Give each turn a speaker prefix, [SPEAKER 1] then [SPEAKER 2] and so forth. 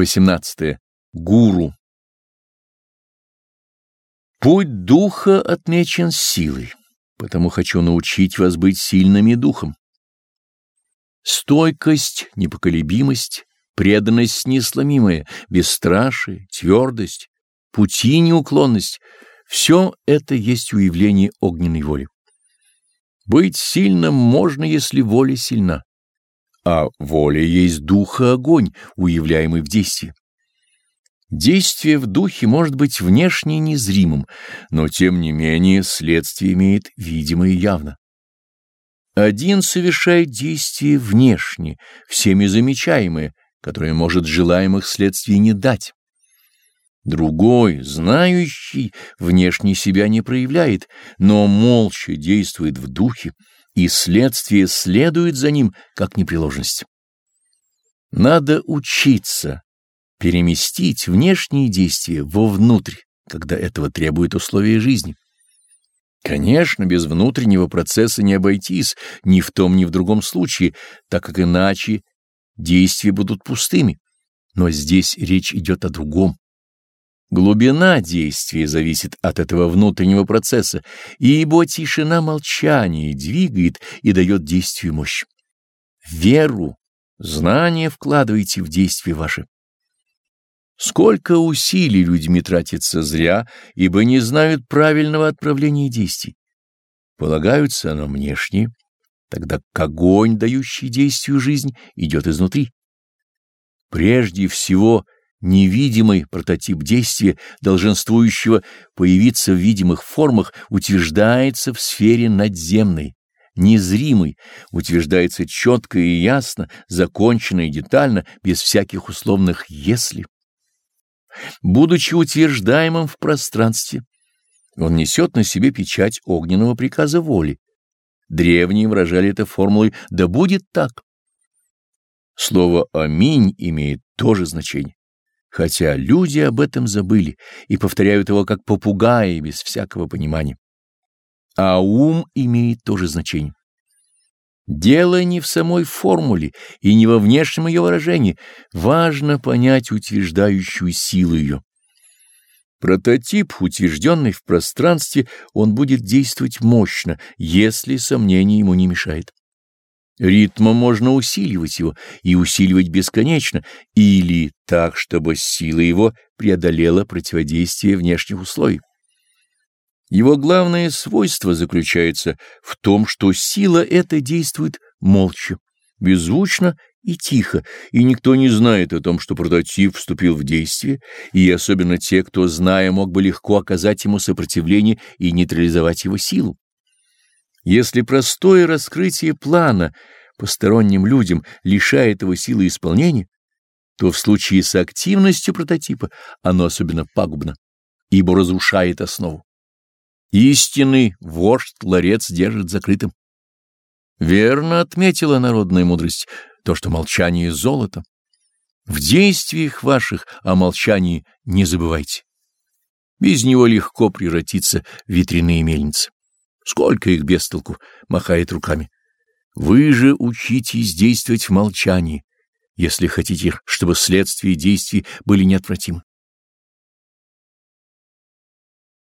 [SPEAKER 1] 18. Гуру. Путь духа отмечен силой, потому хочу научить вас быть сильными духом. Стойкость, непоколебимость, преданность несломимая, бесстрашие, твердость, пути неуклонность — все это есть уявление огненной воли. Быть сильным можно, если воля сильна а воля есть духа огонь, уявляемый в действии. Действие в духе может быть внешне незримым, но тем не менее следствие имеет видимое и явно. Один совершает действие внешне, всеми замечаемое, которое может желаемых следствий не дать. Другой, знающий, внешне себя не проявляет, но молча действует в духе, и следствие следует за ним, как непреложность. Надо учиться переместить внешние действия вовнутрь, когда этого требует условия жизни. Конечно, без внутреннего процесса не обойтись ни в том, ни в другом случае, так как иначе действия будут пустыми. Но здесь речь идет о другом. Глубина действия зависит от этого внутреннего процесса, ибо тишина молчания двигает и дает действию мощь. Веру, знание вкладывайте в действие ваше. Сколько усилий людьми тратится зря, ибо не знают правильного отправления действий. Полагаются на внешние, тогда как огонь, дающий действию жизнь, идет изнутри. Прежде всего — Невидимый прототип действия, долженствующего появиться в видимых формах, утверждается в сфере надземной, незримый, утверждается четко и ясно, законченно и детально, без всяких условных «если». Будучи утверждаемым в пространстве, он несет на себе печать огненного приказа воли. Древние выражали это формулой «да будет так». Слово «аминь» имеет тоже значение хотя люди об этом забыли и повторяют его как попугаи без всякого понимания. А ум имеет тоже значение. Дело не в самой формуле и не во внешнем ее выражении. Важно понять утверждающую силу ее. Прототип, утвержденный в пространстве, он будет действовать мощно, если сомнение ему не мешает. Ритмом можно усиливать его и усиливать бесконечно, или так, чтобы сила его преодолела противодействие внешних условий. Его главное свойство заключается в том, что сила эта действует молча, беззвучно и тихо, и никто не знает о том, что прототип вступил в действие, и особенно те, кто, зная, мог бы легко оказать ему сопротивление и нейтрализовать его силу. Если простое раскрытие плана посторонним людям лишает его силы исполнения, то в случае с активностью прототипа оно особенно пагубно, ибо разрушает основу. Истинный вождь ларец держит закрытым. Верно отметила народная мудрость то, что молчание — золото. В действиях ваших о молчании не забывайте. Без него легко превратиться в ветряные мельницы. Сколько их без толку махает руками. Вы же учитесь действовать в молчании, если хотите, чтобы следствия действий были неотвратимы.